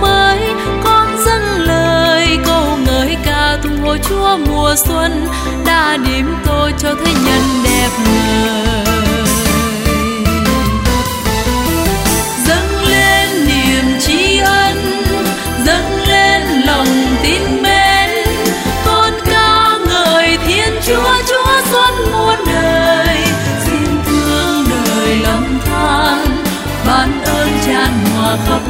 mới. Con dâng lời câu ngợi ca tung hô chúa mùa xuân đã điểm tô cho thế nhân đẹp ngời dâng lên niềm tri ân, dâng lên lòng tin mến. Con ca ngợi thiên chúa chúa xuân muôn đời. Xin thương đời lòng than, ban ơn tràn hòa khắp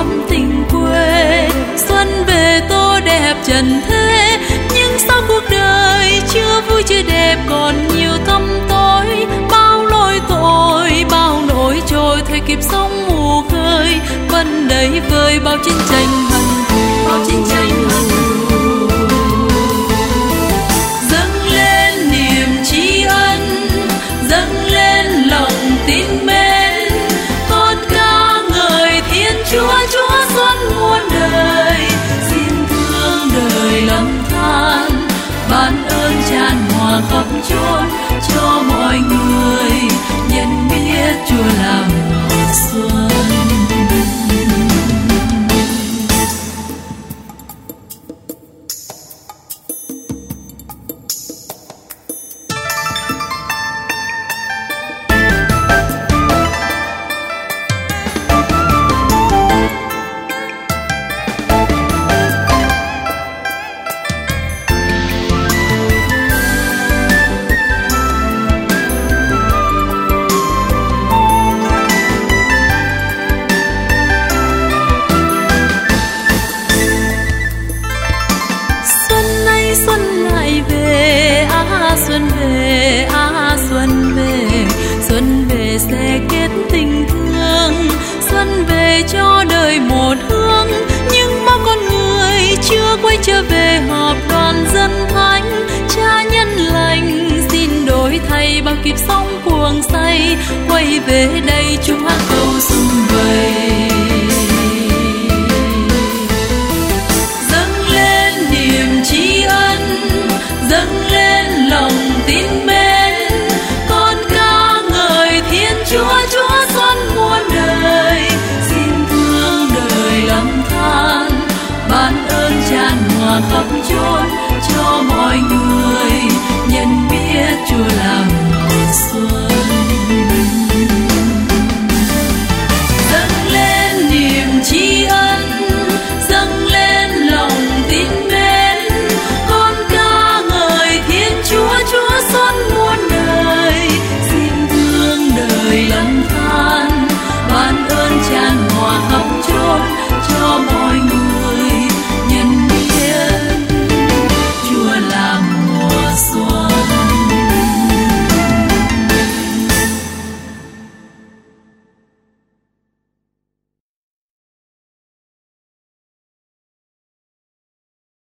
thắm tình quê. Xuân về tô đẹp trần thế, nhưng sao cuộc đời chưa vui chưa đẹp còn nhiều thâm tối? Bao lỗi tội, bao nỗi trôi, thời kịp sống mù khơi, vẫn đầy vơi bao chiến tranh hòa khắp chốn cho mọi người nhận biết chúa là mùa xuân về xuân về à xuân về. Xuân về sẽ kết tình thương. Xuân về cho đời một hương. nhưng bao con người chưa quay trở về họp đoàn dân thánh. Cha nhân lành xin đổi thay bao kịp sóng cuồng say. Quay về đây chúng hát chùa làm còn xuôi